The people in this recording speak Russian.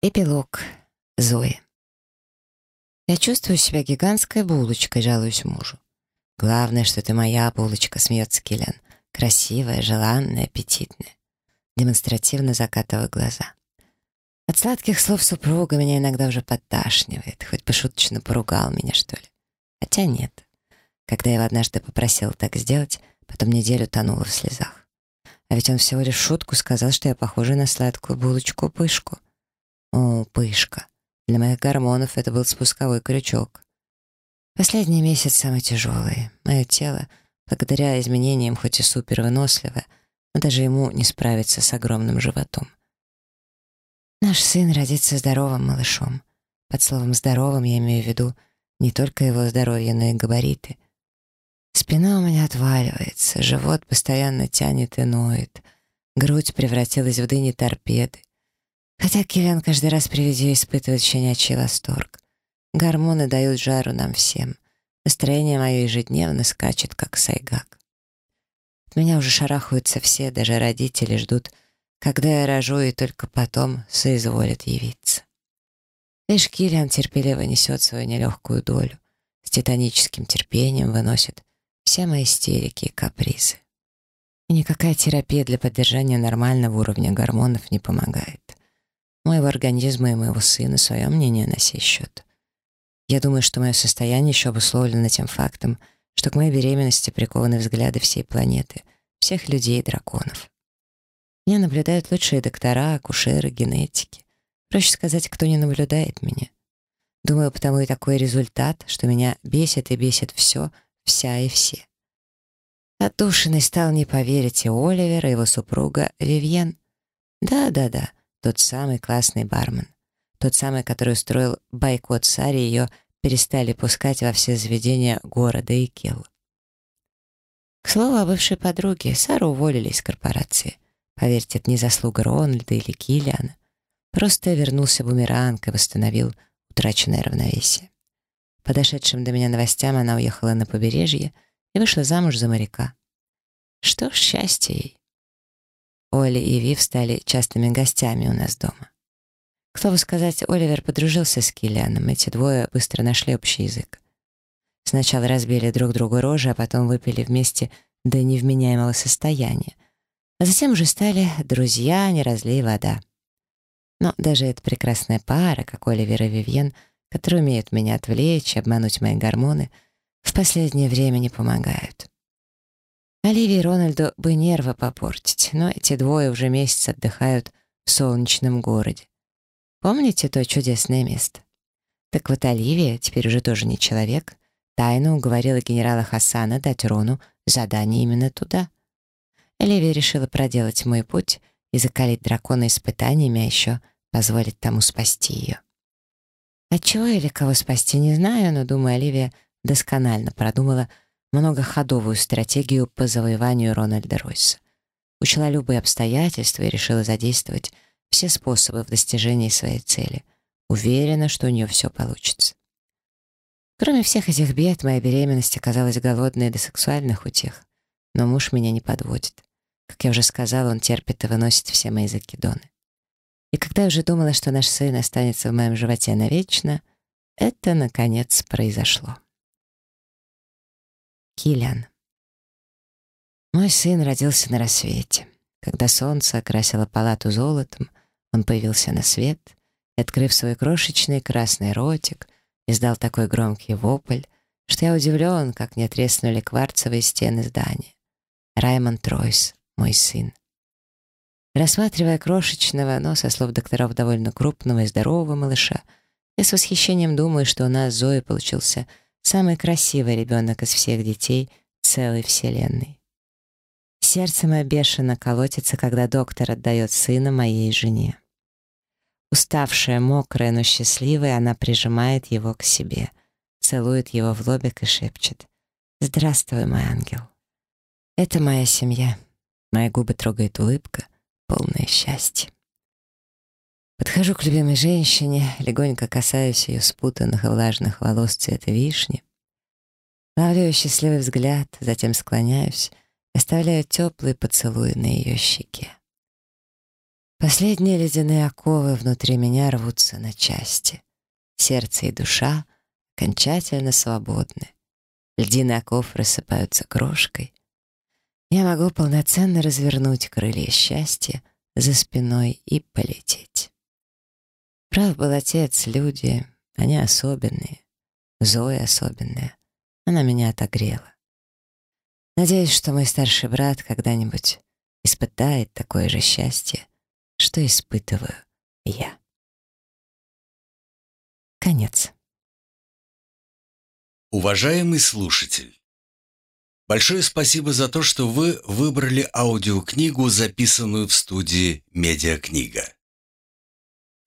Эпилог. Зои. Я чувствую себя гигантской булочкой, жалуюсь мужу. Главное, что ты моя булочка, смеется Киллиан. Красивая, желанная, аппетитная. Демонстративно закатываю глаза. От сладких слов супруга меня иногда уже подташнивает. Хоть пошуточно поругал меня, что ли. Хотя нет. Когда я его однажды попросил так сделать, потом неделю тонула в слезах. А ведь он всего лишь шутку сказал, что я похожа на сладкую булочку-пышку. О, пышка. Для моих гормонов это был спусковой крючок. Последний месяц самый тяжелый. Мое тело, благодаря изменениям, хоть и супер выносливое, но даже ему не справиться с огромным животом. Наш сын родится здоровым малышом. Под словом «здоровым» я имею в виду не только его здоровье, но и габариты. Спина у меня отваливается, живот постоянно тянет и ноет, грудь превратилась в дыни торпеды. Хотя Киллиан каждый раз при виде испытывает щенячий восторг. Гормоны дают жару нам всем. Настроение мое ежедневно скачет, как сайгак. От меня уже шарахаются все, даже родители ждут, когда я рожу, и только потом соизволят явиться. Лишь Киллиан терпеливо несет свою нелегкую долю, с титаническим терпением выносит все мои истерики и капризы. И никакая терапия для поддержания нормального уровня гормонов не помогает моего организма и моего сына свое мнение на сей счет. Я думаю, что мое состояние еще обусловлено тем фактом, что к моей беременности прикованы взгляды всей планеты, всех людей и драконов. Меня наблюдают лучшие доктора, акушеры, генетики. Проще сказать, кто не наблюдает меня. Думаю, потому и такой результат, что меня бесит и бесит все, вся и все. Отдушиной стал не поверить и Оливер, и его супруга Вивьен. Да-да-да, тот самый классный бармен. Тот самый, который устроил бойкот Саре, ее перестали пускать во все заведения города и Килл. К слову о бывшей подруге, Сару уволили из корпорации. Поверьте, это не заслуга Рональда или Киллиана. Просто вернулся бумеранг и восстановил утраченное равновесие. Подошедшим до меня новостям она уехала на побережье и вышла замуж за моряка. Что ж, счастье ей. Оли и Вив стали частыми гостями у нас дома. К слову сказать, Оливер подружился с Киллианом, эти двое быстро нашли общий язык. Сначала разбили друг другу рожи, а потом выпили вместе до невменяемого состояния. А затем уже стали друзья, не разлей вода. Но даже эта прекрасная пара, как Оливер и Вивьен, которые умеют меня отвлечь, обмануть мои гормоны, в последнее время не помогают. Оливии и Рональду бы нервы попортить, но эти двое уже месяц отдыхают в солнечном городе. Помните то чудесное место? Так вот Оливия, теперь уже тоже не человек, тайно уговорила генерала Хасана дать Рону задание именно туда. Оливия решила проделать мой путь и закалить дракона испытаниями, а еще позволить тому спасти ее. Отчего или кого спасти, не знаю, но, думаю, Оливия досконально продумала, многоходовую стратегию по завоеванию Рональда Ройса. Учла любые обстоятельства и решила задействовать все способы в достижении своей цели. Уверена, что у нее все получится. Кроме всех этих бед, моя беременность оказалась голодной до сексуальных утех. Но муж меня не подводит. Как я уже сказала, он терпит и выносит все мои закидоны. И когда я уже думала, что наш сын останется в моем животе навечно, это, наконец, произошло. Киллиан. Мой сын родился на рассвете. Когда солнце окрасило палату золотом, он появился на свет и, открыв свой крошечный красный ротик, издал такой громкий вопль, что я удивлен, как не треснули кварцевые стены здания. Раймонд Тройс, мой сын. Рассматривая крошечного, но, со слов докторов, довольно крупного и здорового малыша, я с восхищением думаю, что у нас Зои получился Самый красивый ребенок из всех детей целой вселенной. Сердце мое бешено колотится, когда доктор отдает сына моей жене. Уставшая, мокрая, но счастливая, она прижимает его к себе, целует его в лобик и шепчет «Здравствуй, мой ангел». Это моя семья. Мои губы трогает улыбка, полное счастье. Подхожу к любимой женщине, легонько касаюсь ее спутанных и влажных волос цвета вишни. Ловлю ее счастливый взгляд, затем склоняюсь, оставляю теплый поцелуй на ее щеке. Последние ледяные оковы внутри меня рвутся на части. Сердце и душа окончательно свободны. Льдины оков рассыпаются крошкой. Я могу полноценно развернуть крылья счастья за спиной и полететь. Прав был отец, люди, они особенные. Зоя особенная. Она меня отогрела. Надеюсь, что мой старший брат когда-нибудь испытает такое же счастье, что испытываю я. Конец. Уважаемый слушатель, большое спасибо за то, что вы выбрали аудиокнигу, записанную в студии «Медиакнига».